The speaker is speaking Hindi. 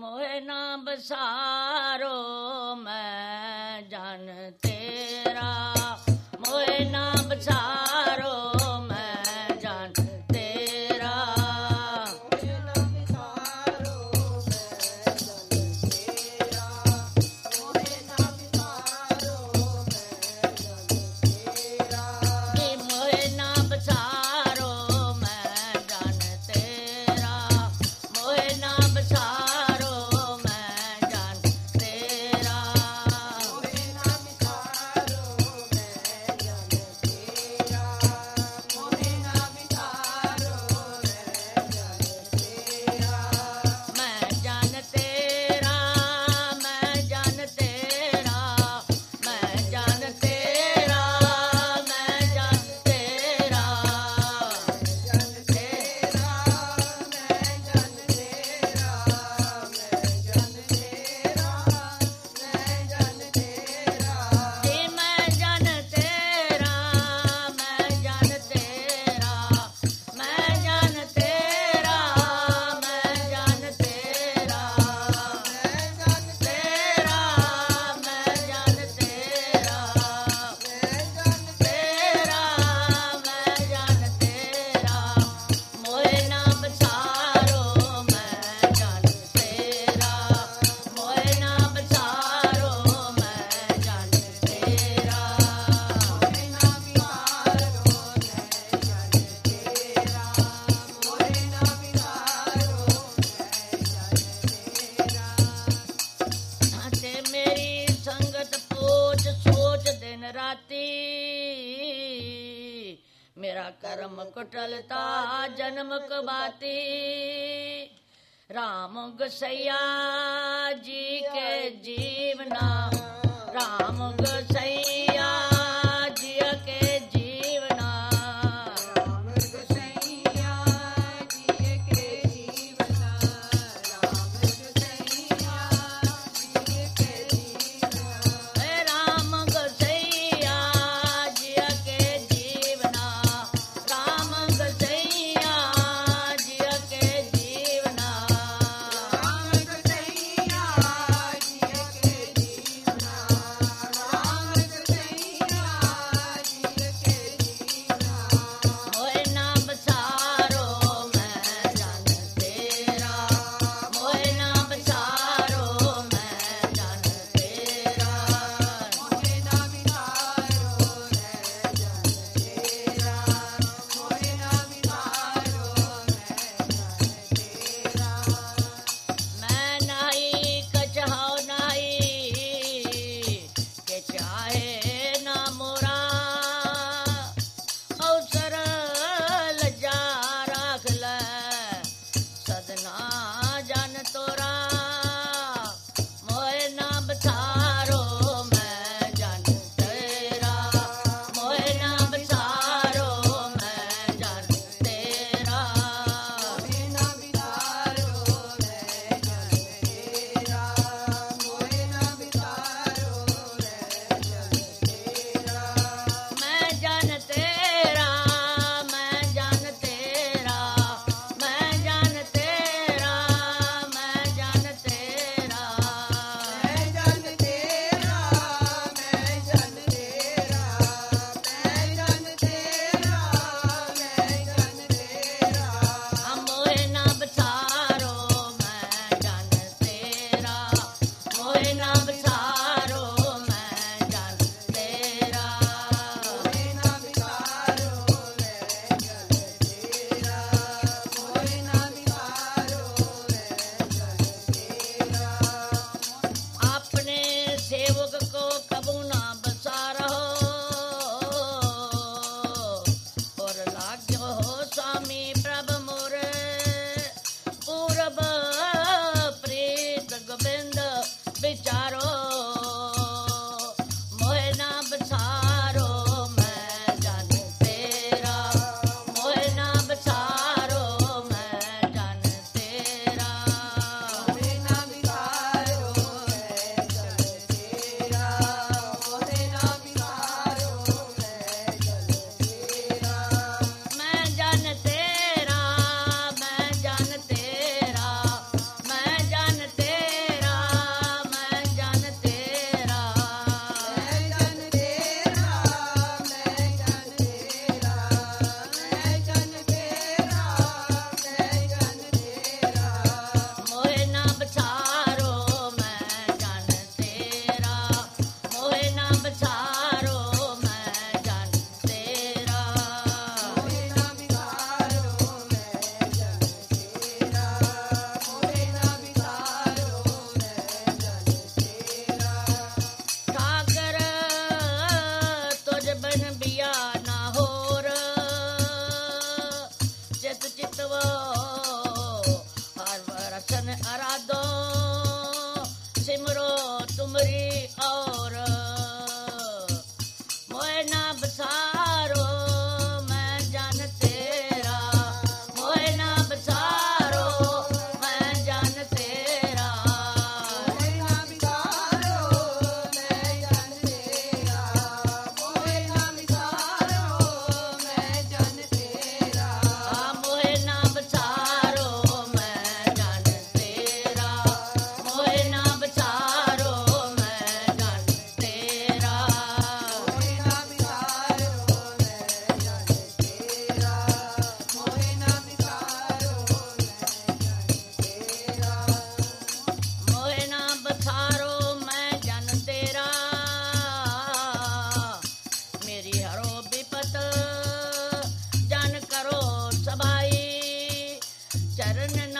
मोह ना बसारो मैं जानते टलता जन्म कबाती राम गसैया जी के जीवना சரண